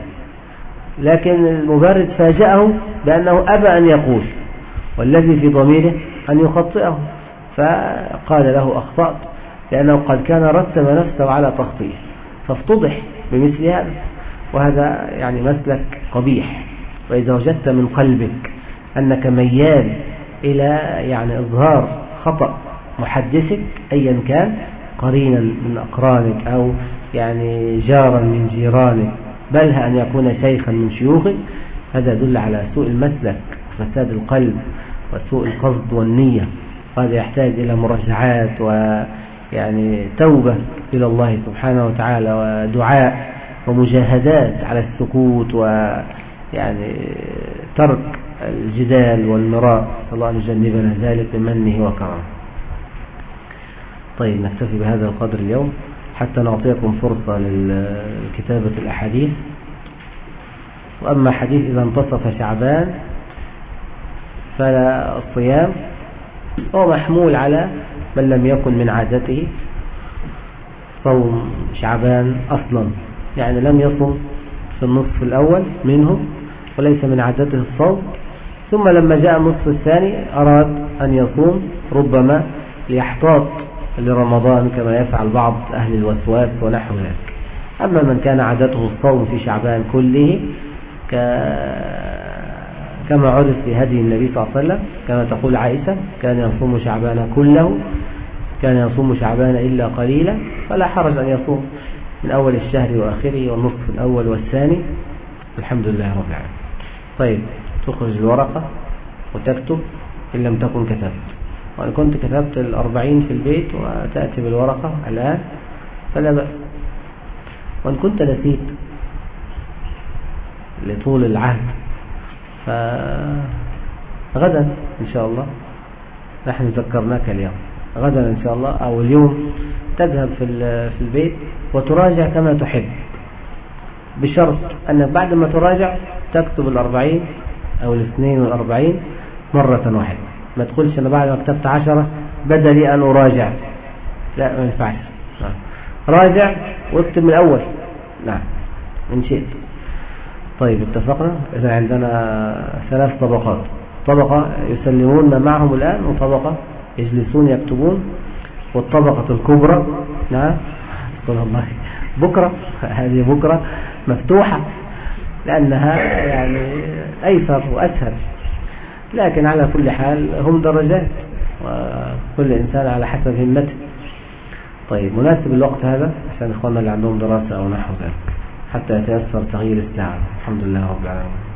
لكن المبرد فاجأه بأنه أبى أن يقول والذي في ضميره أن يخطئه. فقال له أخطأت لأنه قد كان رتب نفسه على تخطئه فافتضح بمثل هذا. وهذا يعني مسلك قبيح. وإذا وجدت من قلبك أنك ميال إلى يعني إظهار خطأ محدثك أيا كان قرينا من أقرانك أو يعني جارا من جيرانك بل أن يكون شيخا من شيوخك هذا يدل على سوء المسلك فساد القلب وسوء القصد والنية. هذا يحتاج إلى مراجعات ويعني توبة إلى الله سبحانه وتعالى ودعاء ومجاهدات على السكوت ويعني ترك الجدال والمراء. الله أن يجنبنا ذلك بمنه وكرمه. طيب نكتفي بهذا القدر اليوم. حتى نعطيكم فرصة لكتابة الأحاديث. وأما حديث إذا انتصف شعبان فلا الصيام هو محمول على من لم يكن من عادته صوم شعبان أصلا. يعني لم يصم في النصف الأول منه وليس من عادته الصوم. ثم لما جاء النصف الثاني أراد أن يصوم ربما ليحتاط لرمضان كما يفعل بعض أهل الوسواس ونحو ذلك. أما من كان عادته الصوم في شعبان كله كما عرف في هدي النبي صلى الله عليه وسلم كما تقول عائشة كان يصوم شعبان كله كان يصوم شعبان إلا قليلا فلا حرج أن يصوم من أول الشهر وآخره والنصف الأول والثاني. الحمد لله رب العالمين. طيب تخرج الورقة وتكتب إن لم تكن كتبت. وإن كنت كتبت الأربعين في البيت وتأتي بالورقة الآن فلا بأس. وإن كنت نسيت لطول العهد فغدا إن شاء الله. نحن ذكرناك اليوم. غدا إن شاء الله أو اليوم تذهب في البيت وتراجع كما تحب. بشرط أنك بعد ما تراجع تكتب الأربعين أو الاثنين والأربعين مرة واحدة. ما تقولش أنا بعد ما كتبت عشرة بدأ لي أن أراجع. لا ما ينفعش. راجع واكتب من الأول. نعم. إن شئت. طيب اتفقنا؟ إذا عندنا ثلاث طبقات. طبقة يسلمون ما معهم الآن وطبقة يجلسون يكتبون. والطبقة الكبرى نعم. الله. بكرة. هذه بكرة مفتوحة لأنها يعني أيسر وأسهل. لكن على كل حال هم درجات وكل إنسان على حسب همته. طيب مناسب الوقت هذا عشان إخواننا اللي عندهم دراسة أو نحو ذلك حتى يتيسر تغيير الساعة. الحمد لله رب العالمين.